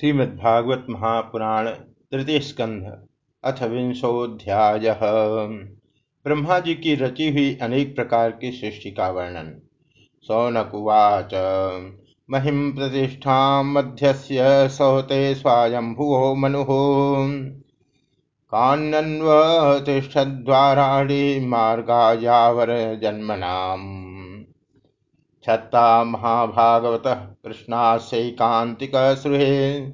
श्रीमद्भागवत महापुराण तृतीय स्कंध अथ विंशोध्याय ब्रह्मा जी की रची हुई अनेक प्रकार की सृष्टि का वर्णन। सौनकुवाच महिम प्रतिष्ठा मध्यस्य सौते स्वायंभुवो मनु। कान्नन्वतिष्ठद्वाराणि मार्गायावर जन्मनाम। छत्ता महाभागवत कृष्णास्यैकान्तिक सुहे।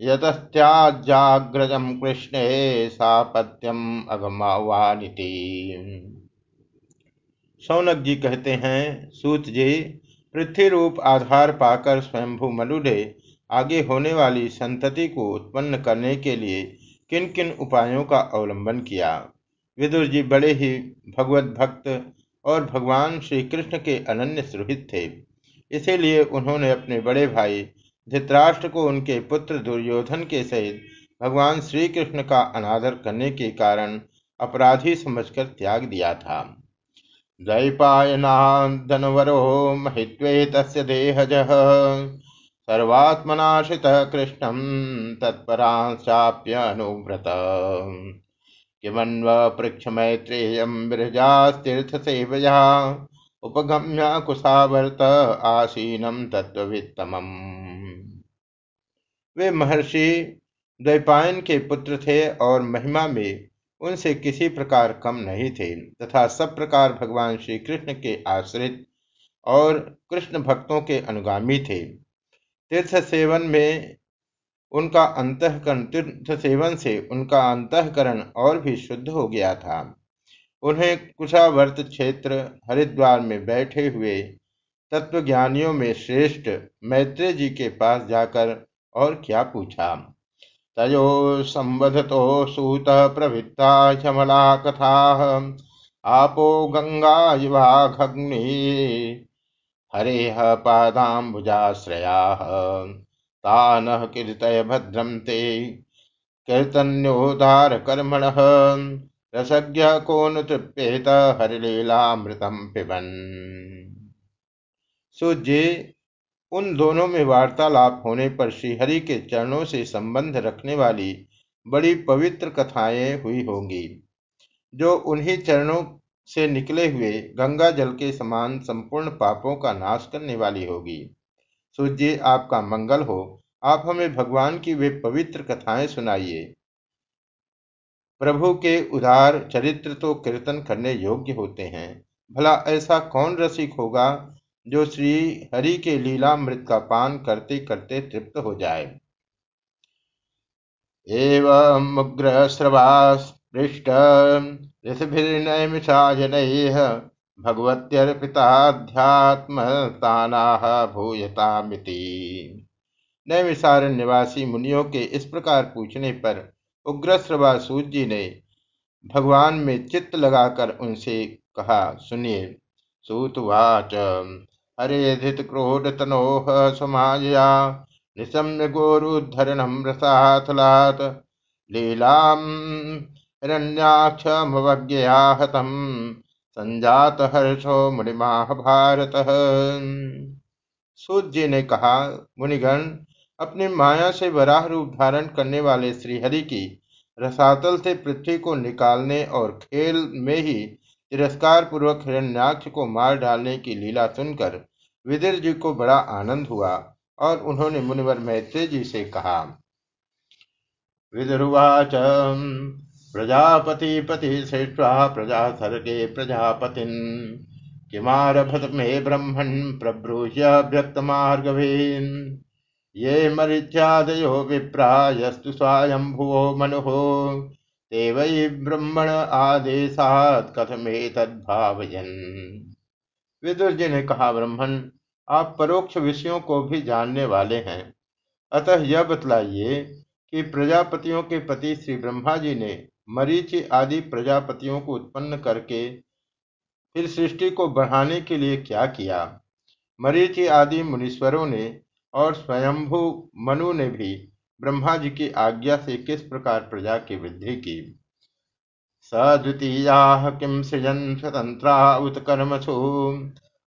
यतस्त्याजाग्रजम कृष्णे सापत्यम अगमवानिति। सौनक जी कहते हैं, सूत जी पृथ्वी रूप आधार पाकर स्वयंभू ने आगे होने वाली संतति को उत्पन्न करने के लिए किन किन उपायों का अवलंबन किया? विदुर जी बड़े ही भगवत भक्त और भगवान श्री कृष्ण के अनन्य सुहित थे। इसीलिए उन्होंने अपने बड़े भाई धृतराष्ट्र को उनके पुत्र दुर्योधन के सहित भगवान श्री कृष्ण का अनादर करने के कारण अपराधी समझकर त्याग दिया था। द्वैपायनादनवरो महित्वे तस्य देहज सर्वात्मनाशित कृष्णम तत्परांशाप्यनुव्रत किमन्व पृक्ष मैत्रेयम सेवया उपगम्य कुशावर्त आसीनम तत्वित्तम वे महर्षि द्वैपायन के पुत्र थे और महिमा में उनसे किसी प्रकार कम नहीं थे, तथा सब प्रकार भगवान श्री कृष्ण के आश्रित और कृष्ण भक्तों के अनुगामी थे। तीर्थ सेवन में उनका अंतकरण तीर्थ सेवन से उनका अंतकरण और भी शुद्ध हो गया था। उन्हें कुशावर्त क्षेत्र हरिद्वार में बैठे हुए तत्वज्ञानियों में श्रेष्ठ मैत्रेय जी के पास जाकर और क्या पूछा? तयो संबधतो सूत प्रवृत्ता शमला कथा, आपो गंगा युवाघग्नि हरे पादाबुजाश्रया तान कीर्तय भद्रम ते कर्मण रसज्ञ को नु तृप्येत हरिलीलामृतम पिबन। सूर्य उन दोनों में वार्तालाप होने पर श्रीहरि के चरणों से संबंध रखने वाली बड़ी पवित्र कथाएँ हुई होंगी, जो उन्हीं चरणों से निकले हुए गंगा जल के समान संपूर्ण पापों का नाश करने वाली होगी। सूर्य आपका मंगल हो, आप हमें भगवान की वे पवित्र कथाएँ सुनाइए। प्रभु के उदार चरित्र तो कीर्तन करने योग्य होते हैं। भला ऐसा कौन रसिक होगा जो श्री हरि के लीलामृत का पान करते करते तृप्त हो जाए? एवं उग्र श्रवास उग्रश्रवास्पृष्ट ऋषिभिर्नैमिषाजनैः भगवत्यर्पिताध्यात्मतानाः भूयतामिति। नैमिषारण्य निवासी मुनियों के इस प्रकार पूछने पर उग्रश्रवा सूत जी ने भगवान में चित्त लगाकर उनसे कहा, सुनिए, सूतवाच हरे धित क्रोध तनोह समाजया निशम्य गोरुद्धरणम रसाथलात् लीलाम हतम संजात हर्षो मुनिमाह भारत सूत जी ने कहा, मुनिगण, अपनी माया से वराह रूप धारण करने वाले श्रीहरि की रसातल से पृथ्वी को निकालने और खेल में ही तिरस्कार पूर्वक हिरण्याक्ष को मार डालने की लीला सुनकर विदिर जी को बड़ा आनंद हुआ और उन्होंने मुनिवर मैत्रेय जी से कहा विदुर्वाच प्रजापति पति श्रेष्ठ प्रजा सर्गे प्रजापति किमारभत मे ब्रह्मण प्रब्रूह्य व्यक्त मार्गवीन ये मरीच्यादयो विप्रायस्तु स्वायंभुवो मनु। ते वै ब्रह्मण आदेशात कथमे तद्भावयन विदुर जी ने कहा ब्रह्मण आप परोक्ष विषयों को भी जानने वाले हैं। अतः यह बतलाइए कि प्रजापतियों के पति श्री ब्रह्मा जी ने मरीचि आदि प्रजापतियों को उत्पन्न करके फिर सृष्टि को बढ़ाने के लिए क्या किया? मरीचि आदि मुनीश्वरों ने और स्वयंभू मनु ने भी ब्रह्मा जी की आज्ञा से किस प्रकार प्रजा की वृद्धि की? सद्वितीया किम सृजन स्वतंत्रा उत्कर्मसु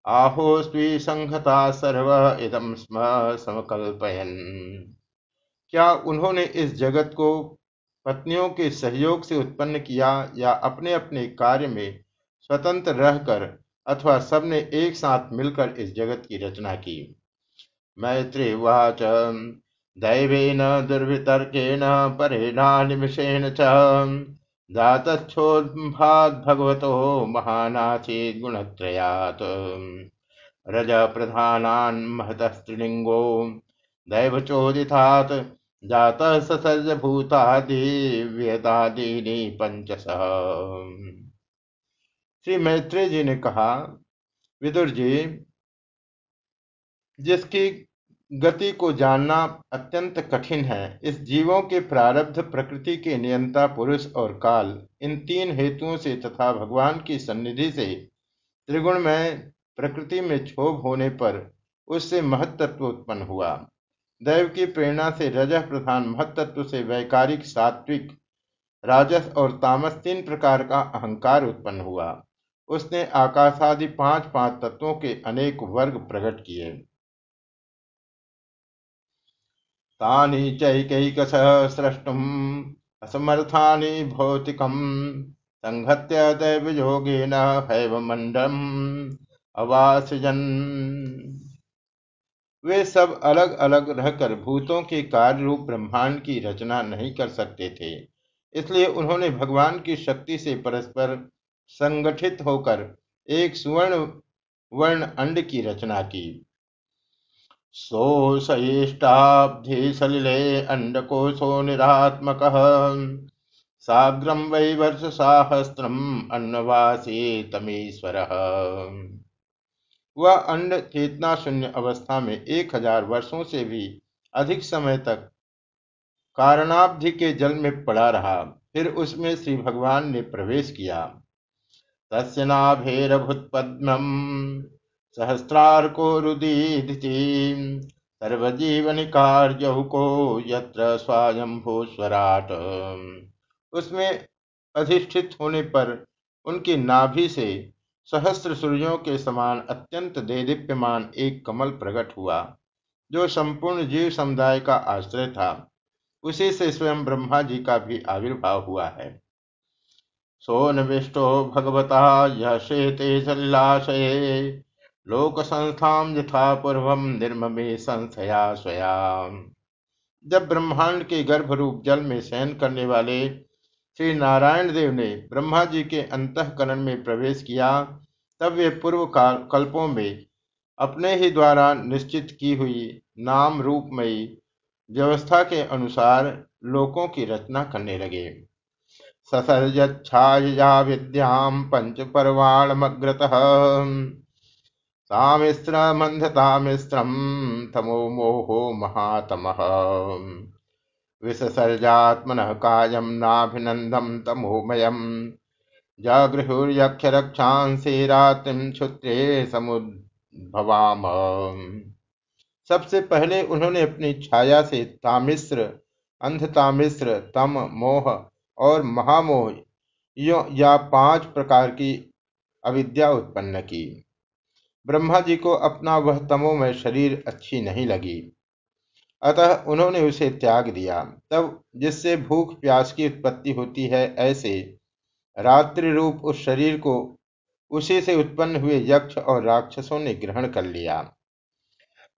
आहो स्वी संहता सर्व इदम स्म समकल्पयन। क्या उन्होंने इस जगत को पत्नियों के सहयोग से उत्पन्न किया या अपने अपने कार्य में स्वतंत्र रहकर अथवा सबने एक साथ मिलकर इस जगत की रचना की। मैत्रीवाच, दैवेन दुर्वितर्केण परेणा निमिषेण च भगवतो महानासीत् गुणत्रयात्। रज प्रधानान् महतस्त्रिलिङ्गो, दैवचोदितात् जातः ससर्जभूतादिव्यतादीनि पंचसः श्री मैत्री जी ने कहा, विदुर जी, जिसकी गति को जानना अत्यंत कठिन है, इस जीवों के प्रारब्ध, प्रकृति के नियंता पुरुष और काल, इन तीन हेतुओं से तथा भगवान की सन्निधि से त्रिगुण में प्रकृति में क्षोभ होने पर उससे महत्त्व उत्पन्न हुआ। दैव की प्रेरणा से रजह प्रधान महत्त्व से वैकारिक, सात्विक, राजस और तामस तीन प्रकार का अहंकार उत्पन्न हुआ। उसने आकाशादि पाँच पाँच तत्वों के अनेक वर्ग प्रकट किए। तानि स्रष्टुम्, असमर्थानि भौतिकम्, संहत्य दैवयोगेन हैवमण्डलम् अवासजन। वे सब अलग अलग रहकर भूतों के कार्य रूप ब्रह्मांड की रचना नहीं कर सकते थे। इसलिए उन्होंने भगवान की शक्ति से परस्पर संगठित होकर एक सुवर्ण वर्ण अंड की रचना की। सोऽसयिष्टाब्धि सलिले अण्डकोशो निरात्मकः। साग्रं वै वर्षसाहस्रम् अन्नवासी तमीश्वरः वह अंड चेतना शून्य अवस्था में एक हज़ार वर्षों से भी अधिक समय तक कारणाब्धि के जल में पड़ा रहा। फिर उसमें श्री भगवान ने प्रवेश किया। तस्य नाभेरभुत्पद्मम् सहस्रार्को रुदीधि सर्वजीवनिकार्यहुको यत्र स्वराट उसमें अधिष्ठित होने पर उनकी नाभि से सहस्त्र सूर्यों के समान अत्यंत देदीप्यमान एक कमल प्रकट हुआ, जो संपूर्ण जीव समुदाय का आश्रय था। उसी से स्वयं ब्रह्मा जी का भी आविर्भाव हुआ है। सोनविष्टो भगवता यह शेते सलिलाशये लोक संस्था यथा पूर्व निर्ममे संस्थया स्वया जब ब्रह्मांड के गर्भ रूप जल में शयन करने वाले श्री नारायण देव ने ब्रह्मा जी के अंतकरण में प्रवेश किया, तब वे पूर्व कल्पों में अपने ही द्वारा निश्चित की हुई नाम रूपमयी व्यवस्था के अनुसार लोकों की रचना करने लगे। ससर्जा विद्याम पंच परवाणमग्रतः। सामिस्रमन्धतामिस्रं तमो मोहो महातमः। विससर्जात्मनः कायं नाभिनन्दं तमोमयम्। जागृहुर्यक्षरक्षांसि रात्रिं क्षुत्रे समुद्भवाम। सबसे पहले उन्होंने अपनी छाया से तामिश्र अंधतामिश्र तम, मोह और महामोह या पाँच प्रकार की अविद्या उत्पन्न की। ब्रह्मा जी को अपना वह तमोमय शरीर अच्छी नहीं लगी। अतः उन्होंने उसे त्याग दिया। तब जिससे भूख प्यास की उत्पत्ति होती है, ऐसे रात्रि रूप उस शरीर को उसी से उत्पन्न हुए यक्ष और राक्षसों ने ग्रहण कर लिया।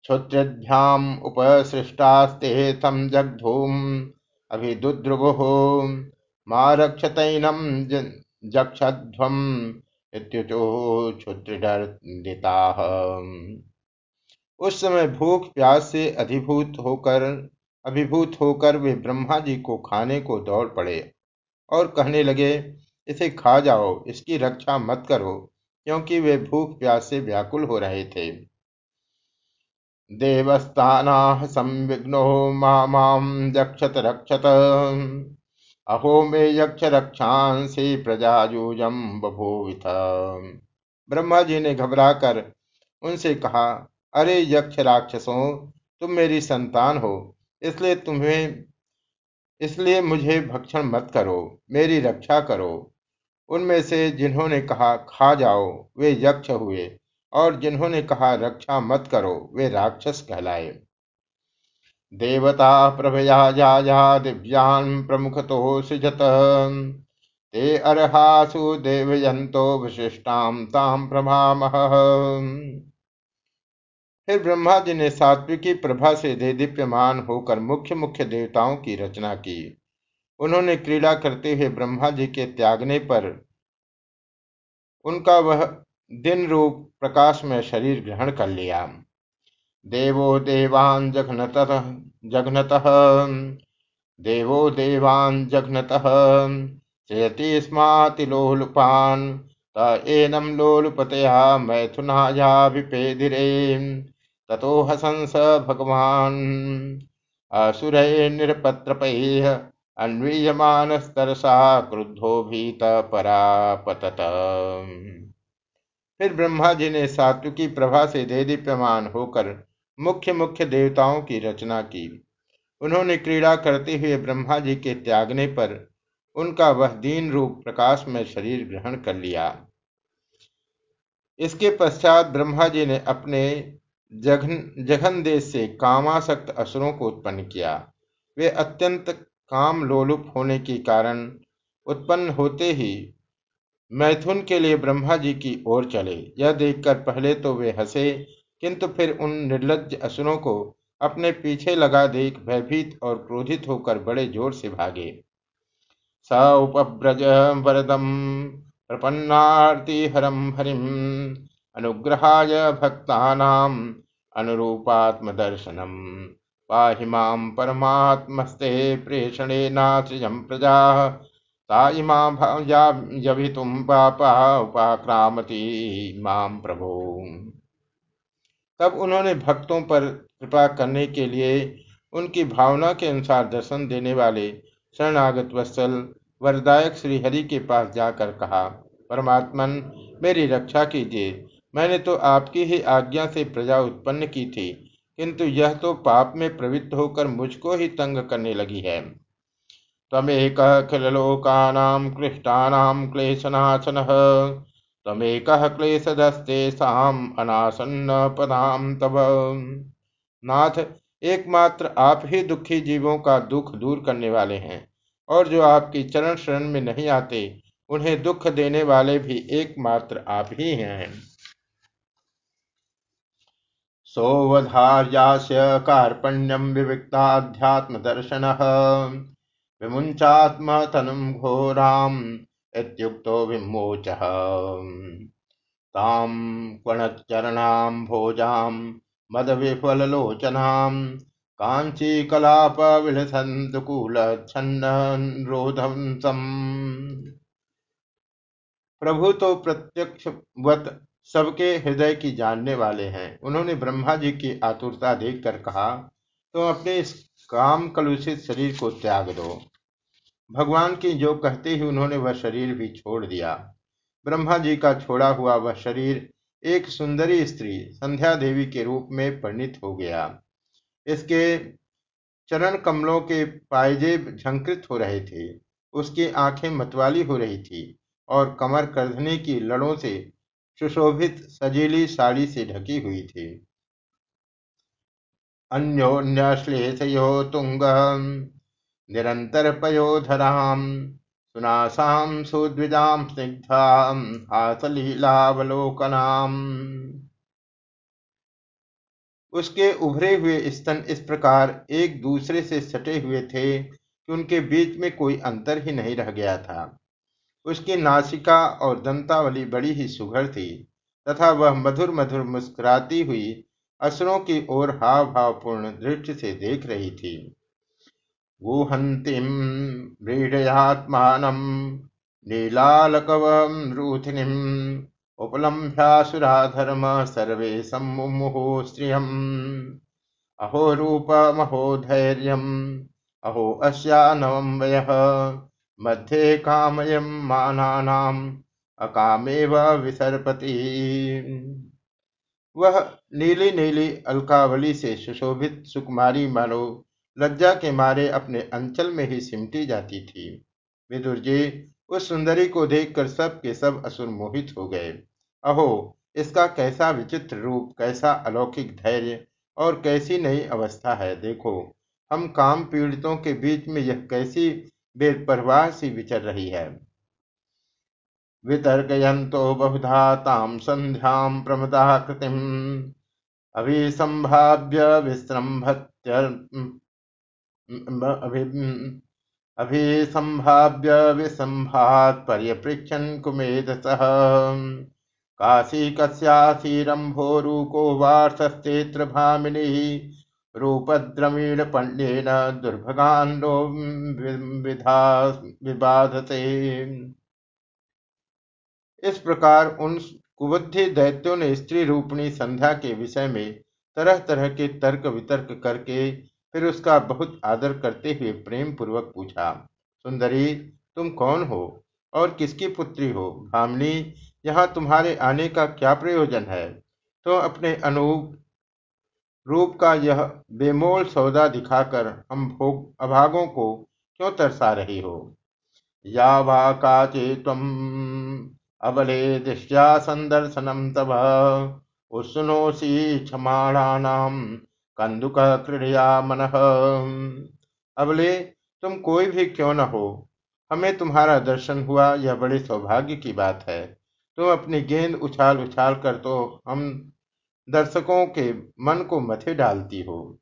क्षुद्रभ्याम उपसृष्टास्ते तम जगधूम अभिदुद्रुवो माँ रक्षतैनम जक्षध्वम उस समय भूख प्यास से अधिभूत होकर, अभिभूत होकर वे ब्रह्मा जी को खाने को दौड़ पड़े और कहने लगे, इसे खा जाओ, इसकी रक्षा मत करो, क्योंकि वे भूख प्यास से व्याकुल हो रहे थे। देवस्थाना संविघ्नो माम यक्षत रक्षत। अहो मे यक्ष रक्षांसी प्रजाजूजम बभूविथ। ब्रह्मा जी ने घबराकर उनसे कहा अरे यक्ष राक्षसों, तुम मेरी संतान हो, इसलिए तुम्हें, इसलिए मुझे भक्षण मत करो, मेरी रक्षा करो। उनमें से जिन्होंने कहा, खा जाओ, वे यक्ष हुए, और जिन्होंने कहा, रक्षा मत करो, वे राक्षस कहलाए। देवता प्रभया जाया प्रमुख तो सृजत। ते अर्हासु देवयंतो विशिष्टाम ताम प्रभामह। फिर ब्रह्मा जी ने सात्विकी प्रभा से दे दीप्यमान होकर मुख्य मुख्य देवताओं की रचना की। उन्होंने क्रीड़ा करते हुए ब्रह्मा जी के त्यागने पर उनका वह दिन रूप प्रकाश में शरीर ग्रहण कर लिया। देवो देवान जघनत जघनत। देवो देवान जघनत। जयति स्मातिलोलुपान एनम लोलुपतया मैथुनायाभिपेदिरे। ततो हसंस भगवान। असुरैर्निरपत्रपैः अन्वीयमानस्तरसा क्रुद्धो भीत परापतत फिर ब्रह्मा जी ने सात्विकी प्रभा से दे दीप्यमान होकर मुख्य मुख्य देवताओं की रचना की। उन्होंने क्रीड़ा करते हुए ब्रह्मा जी के त्यागने पर उनका वह दीन रूप प्रकाश में शरीर ग्रहण कर लिया। इसके पश्चात ब्रह्मा जी ने अपने जघन जघन देश से कामासक्त असुरों को उत्पन्न किया। वे अत्यंत काम लोलुप होने के कारण उत्पन्न होते ही मैथुन के लिए ब्रह्मा जी की ओर चले। यह देखकर पहले तो वे हंसे, किंतु फिर उन निर्लज असुरों को अपने पीछे लगा देख भयभीत और क्रोधित होकर बड़े ज़ोर से भागे। स उपव्रज वरदम प्रपन्नार्तिहरम हरिम। अनुग्रहाय भक्तानाम अनुरूपात्मदर्शनम। पाहि माँ परमात्मस्ते प्रेषणे नाश्रियं प्रजा। यभितुम पापा उपाक्रामती माँ प्रभो। तब उन्होंने भक्तों पर कृपा करने के लिए उनकी भावना के अनुसार दर्शन देने वाले शरणागत वत्सल वरदायक श्रीहरि के पास जाकर कहा, परमात्मन, मेरी रक्षा कीजिए। मैंने तो आपकी ही आज्ञा से प्रजा उत्पन्न की थी, किंतु यह तो पाप में प्रवृत्त होकर मुझको ही तंग करने लगी है। तमेक खिलोकानां क्लिष्टानां क्लेशनाशन तमेक क्लेशदस्तेषाम अनासन्न पदाम तब नाथ, एकमात्र आप ही दुखी जीवों का दुख दूर करने वाले हैं, और जो आपकी चरण शरण में नहीं आते, उन्हें दुख देने वाले भी एकमात्र आप ही हैं। सोऽवधार्यास्य कार्पण्यं विविक्ताध्यात्मदर्शनः। विमुञ्चात्मतनुं घोराम् इत्युक्तो विमोचः। तां क्वणच्चरणां भोजां मदविफललोचनां काञ्चीकलापविलसन्तुकूलच्छन्नरोधं प्रभु तो प्रत्यक्ष वत सबके हृदय की जानने वाले हैं। उन्होंने ब्रह्मा जी की आतुरता देखकर कहा, तुम तो अपने इस काम कलुषित शरीर को त्याग दो। भगवान की जो कहते ही उन्होंने वह शरीर भी छोड़ दिया। ब्रह्मा जी का छोड़ा हुआ वह शरीर एक सुंदरी स्त्री संध्या देवी के रूप में परिणित हो गया। इसके चरण कमलों के पायजेब झंकृत हो रहे थे। उसकी आँखें मतवाली हो रही थी और कमर करधने की लड़ों से सुशोभित सजीली साड़ी से ढकी हुई थी। अन्योन्यश्लेषयो तुंग निरंतर पयोधराम सुनासाम, सुद्विजाम, स्निग्धाम, हासलीलावलोकनाम। उसके उभरे हुए स्तन इस प्रकार एक दूसरे से सटे हुए थे कि उनके बीच में कोई अंतर ही नहीं रह गया था। उसकी नासिका और दंतावली बड़ी ही सुघर थी, तथा वह मधुर मधुर मुस्कुराती हुई असुरों की ओर हाव भावपूर्ण दृष्टि से देख रही थी। गुहंतिम व्रीडयात्मानम नीलालकवम रूथिनीम उपलम्भ्यासुराधर्म सर्वे सम्मुमुहु स्त्रियम अहो रूपमहो धैर्यम, अहो अस्या नवम वयः। मध्ये कामयम मानानाम अकामेव विसर्पति। वह नीली नीली अलकावली से सुशोभित सुकुमारी मानो लज्जा के मारे अपने अंचल में ही सिमटी जाती थी। विदुर जी, उस सुंदरी को देखकर सब के सब असुर मोहित हो गए। अहो, इसका कैसा विचित्र रूप, कैसा अलौकिक धैर्य और कैसी नई अवस्था है, देखो। हम काम पीड़ितों के बीच में यह कैसी बेपरवाह सी विचर रही है। वितर्कयन्तो बहुधा तां सन्ध्यां प्रमदाकृतिम् अभिसम्भाव्य विसृम्भत्य अभिसम्भाव्य विसम्भात् पर्यपृच्छन् कुमेधसः काशी कस्यासीरम्भोरुको वार्षस्तेऽत्र भामिनिः। रूपद्रवीणपण्येन दुर्भगान्नो विबाधते। इस प्रकार उन कुबुद्धि दैत्यों ने स्त्री रूपणी संध्या के विषय में तरह तरह के तर्क वितर्क करके फिर उसका बहुत आदर करते हुए प्रेम पूर्वक पूछा, सुंदरी, तुम कौन हो और किसकी पुत्री हो? भामनी, यहाँ तुम्हारे आने का क्या प्रयोजन है? तो अपने अनूप रूप का यह बेमोल सौदा दिखाकर हम भोग अभागों को क्यों तरसा रही हो? या वा काचे तुम अबले दृष्टिया संदर्शनम तब उत्सुनोसी क्षमाणानाम कंदुक क्रीड़या मन। अबले तुम कोई भी क्यों न हो? हमें तुम्हारा दर्शन हुआ, यह बड़े सौभाग्य की बात है। तुम अपनी गेंद उछाल उछाल कर तो हम दर्शकों के मन को मथे डालती हो।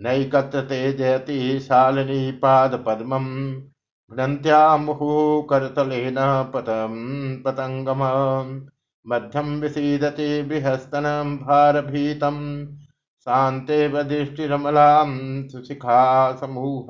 नैकत्र ते जयति शालिनी पाद पतम पतङ्गम मध्यम सुशिखा समूह।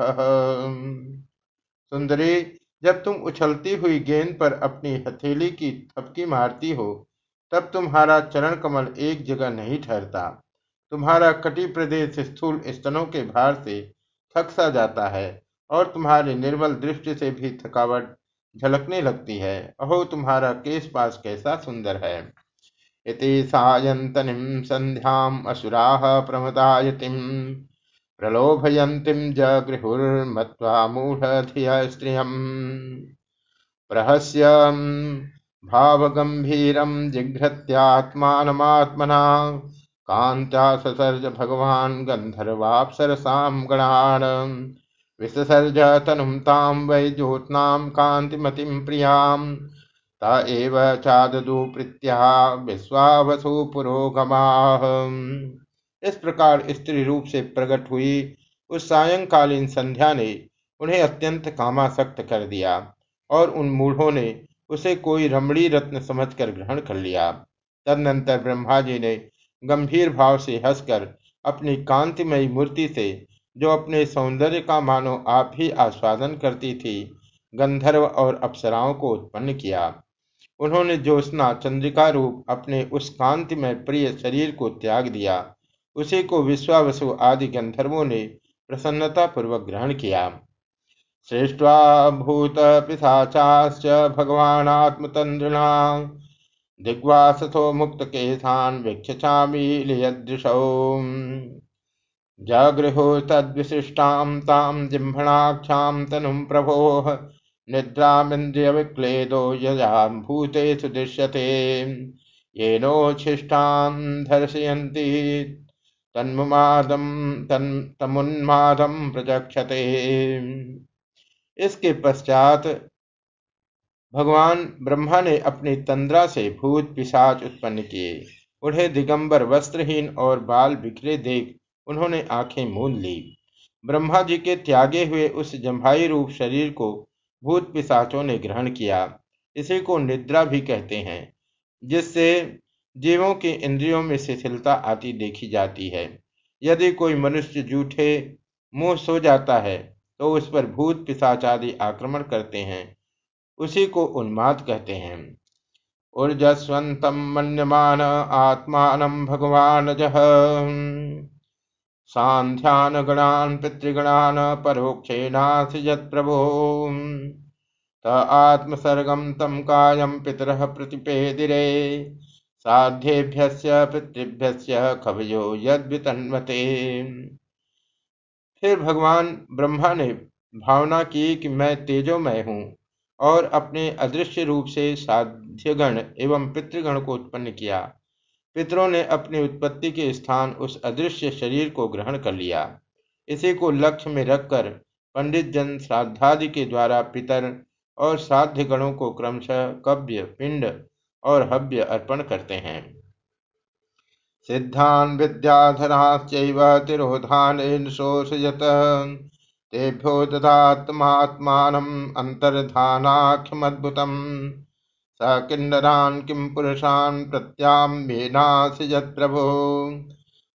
सुंदरी जब तुम उछलती हुई गेंद पर अपनी हथेली की थपकी मारती हो तब तुम्हारा चरण कमल एक जगह नहीं ठहरता। तुम्हारा कटी प्रदेश स्थूल स्तनों के भार से थक सा जाता है और तुम्हारी निर्मल दृष्टि से भी थकावट झलकने लगती है। अहो, तुम्हारा केश पास कैसा सुंदर है। इति सायन्तनिं सन्ध्याम् असुराः प्रमदायतिम् प्रलोभयन्तीं जगृहुर्मत्वा मूढधिय स्त्रियम् प्रहस्य भावगम्भीरं जिघ्रत्यात्मानमात्मना कान्त्या ससर्ज भगवान् गन्धर्वाप्सरसां गणान्। विससर्ज तनुं तां वै ज्योत्नां कान्तिमतीं प्रियाँ। त एव चाददु प्रीत्या विश्वावसु पुरोगमाः इस प्रकार स्त्री रूप से प्रकट हुई। उस सायंकालीन संध्या ने उन्हें अत्यंत कामासक्त कर दिया और उन मूढ़ों ने उसे कोई रमणी रत्न समझकर ग्रहण कर लिया। तदनंतर ब्रह्मा जी ने गंभीर भाव से हंसकर अपनी कांतिमयी मूर्ति से, जो अपने सौंदर्य का मानो आप ही आस्वादन करती थी, गंधर्व और अप्सराओं को उत्पन्न किया। उन्होंने ज्योत्ना चंद्रिका रूप अपने उस कांति में प्रिय शरीर को त्याग दिया। उसी को विश्वावसु आदि गंधर्वों ने प्रसन्नता पूर्वक ग्रहण किया। सृष्टवा भूत पिशाचाश्च भगवान आत्मतंद्रिणा दिग्वासथो मुक्त केशान वीक्षामी लियदृशौ। जागृहो तद्विशिष्टां तां जिह्मणाख्यां तनुं प्रभोः निद्रामिन्द्रियविक्लेदो यजां भूतेषु दृश्यते येनोच्छिष्टां दर्शयन्ति, तन्मुमादं तन् तमुन्मादं प्रचक्षते इसके पश्चात भगवान ब्रह्मा ने अपनी तंद्रा से भूत पिशाच उत्पन्न किए। उन्हें दिगंबर वस्त्रहीन और बाल बिखरे देख उन्होंने आँखें मूंद ली। ब्रह्मा जी के त्यागे हुए उस जम्भाई रूप शरीर को भूत पिशाचों ने ग्रहण किया। इसी को निद्रा भी कहते हैं, जिससे जीवों की इंद्रियों में शिथिलता आती देखी जाती है। यदि कोई मनुष्य जूठे मुँह सो जाता है तो उस पर भूत पिशाच आदि आक्रमण करते हैं। उसी को उन्माद कहते हैं। ऊर्जस्वंत मन्यमान आत्मान भगवान जह सान्ध्यानगणान् पितृगणान् परोक्षेणासिजत्प्रभो त आत्मसर्गं तं कायं पितरः प्रतिपेदिरे। साध्येभ्यस्य पितृभ्यस्य कवयो यद्वितन्वते। फिर भगवान ब्रह्मा ने भावना की कि मैं तेजोमय हूँ और अपने अदृश्य रूप से साध्यगण एवं पितृगण को उत्पन्न किया। पितरों ने अपनी उत्पत्ति के स्थान उस अदृश्य शरीर को ग्रहण कर लिया। इसी को लक्ष्य में रखकर पंडित जन श्राद्धादि के द्वारा पितर और श्राद्ध गणों को क्रमशः कव्य, पिंड और हव्य अर्पण करते हैं। सिद्धान विद्याधराश्चैव तिरोधान शोषयत। तेभ्यो ददात्मात्मानम् अन्तर्धानाख्यमद्भुतम्। स किन्नरान् किं पुरुषान् प्रत्याम्येनासि प्रभो।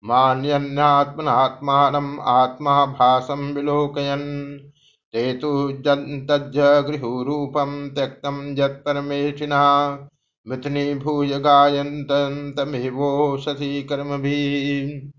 मान्यन्नात्मनात्मानम् आत्मा भासं विलोकयन्। ते तु जन्तज्जगृहुरूपं त्यक्तं यत्परमेशिना। मिथुनीभूय गायन्तं तमेवोषधि कर्मभिः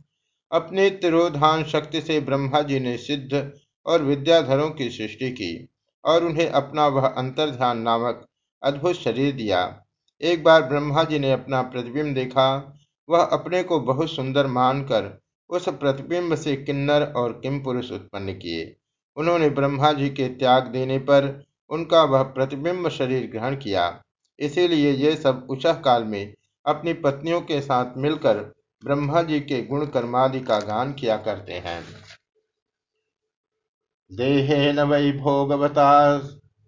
अपने तिरोधान शक्ति से ब्रह्मा जी ने सिद्ध और विद्याधरों की सृष्टि की और उन्हें अपना वह अंतर्ध्यान नामक अद्भुत शरीर दिया। एक बार ब्रह्मा जी ने अपना प्रतिबिंब देखा। वह अपने को बहुत सुंदर मानकर उस प्रतिबिंब से किन्नर और किम पुरुष उत्पन्न किए। उन्होंने ब्रह्मा जी के त्याग देने पर उनका वह प्रतिबिंब शरीर ग्रहण किया। इसीलिए ये सब उषा काल में अपनी पत्नियों के साथ मिलकर ब्रह्मा जी के गुण कर्मादि का गान किया करते हैं। देहे न वै भोगवता,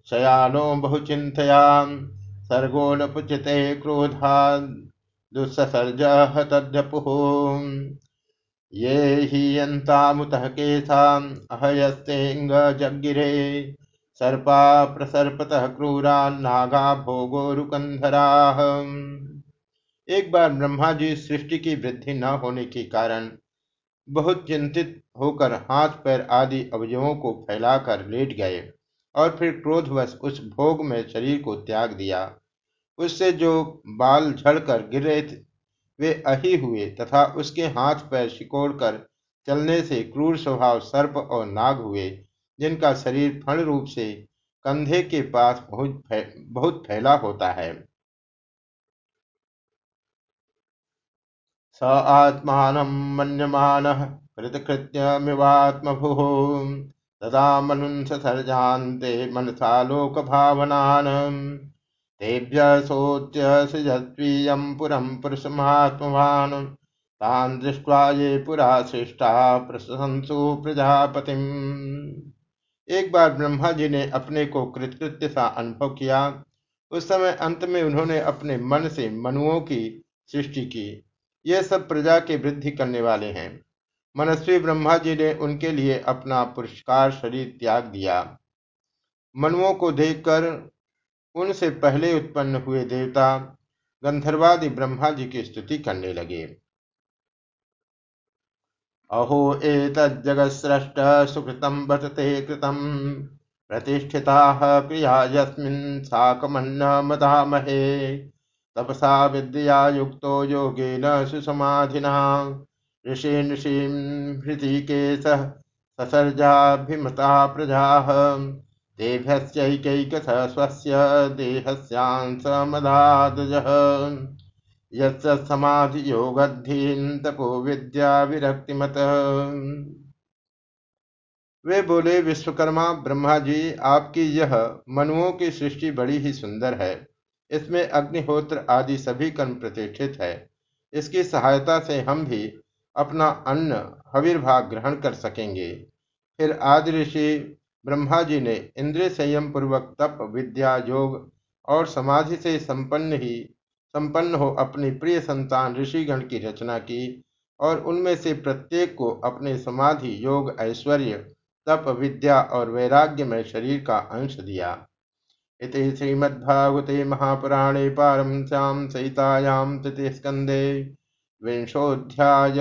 शयानो बहुचिंतया सर्गो न पुचिते क्रोधा, दुस्सर्ज तद्यपुः ये हीयन्तामुतः केशाम् अहयस्तेऽङ्गजगिरे सर्पा प्रसर्पतः क्रूरान्नागा भोगोरुकंधराः एक बार ब्रह्मा जी सृष्टि की वृद्धि न होने के कारण बहुत चिंतित होकर हाथ पैर आदि अवयवों को फैलाकर लेट गए और फिर क्रोधवश उस भोग में शरीर को त्याग दिया। उससे जो बाल झड़कर गिर रहे थे, वे अही हुए तथा उसके हाथ पैर सिकोड़कर चलने से क्रूर स्वभाव सर्प और नाग हुए। जिनका शरीर फण रूप से कंधे के पास बहुत फै, बहुत फैला होता है। स आत्मान मन्यमान कृतकृत्यमिवात्मभुः तदा मनुंस सर्जान्ते मनसा लोक भावनान तेभ्यसोऽत्यसृजत्वीयं पुरं पुरुषमात्मवान्। तान् दृष्ट्वा ये पुरा सृष्टा प्रशंसु प्रजापतिम। एक बार ब्रह्मा जी ने अपने को कृतकृत्य सा अनुभव किया। उस समय अंत में उन्होंने अपने मन से मनुओं की सृष्टि की। ये सब प्रजा के वृद्धि करने वाले हैं। मनस्वी ब्रह्मा जी ने उनके लिए अपना पुरस्कार शरीर त्याग दिया। मनुओं को देखकर उनसे पहले उत्पन्न हुए देवता गंधर्वादि ब्रह्मा जी की स्तुति करने लगे। अहो एतज्जगत्सृष्ट सुकृतं बतते कृतं। प्रतिष्ठिताः प्रिया यस्मिन् मदामहे तपसा विद्या युक्तो योगेन सुसमाधिना। ऋषि ऋषिं हृतिकेशः ससर्जाभिमता प्रजाः। तेभ्यश्चैकैकथ स्वस्य देहस्यांसमदादजः। यत्समाधियोगद्धीन तपो विद्या विरक्तिमत वे बोले, विश्वकर्मा ब्रह्मा जी आपकी यह मनुओं की सृष्टि बड़ी ही सुंदर है। इसमें अग्निहोत्र आदि सभी कर्म प्रतिष्ठित है। इसकी सहायता से हम भी अपना अन्न हविर्भाग ग्रहण कर सकेंगे। फिर आदि ऋषि ब्रह्मा जी ने इंद्रिय संयम पूर्वक तप, विद्या, योग और समाधि से संपन्न ही संपन्न हो अपनी प्रिय संतान ऋषिगण की रचना की और उनमें से प्रत्येक को अपने समाधि, योग, ऐश्वर्य, तप, विद्या और वैराग्य में शरीर का अंश दिया। इति श्रीमद्भागवते महापुराणे पारमश्याम सहितायाम तृतीय स्कंदे विंशोध्याय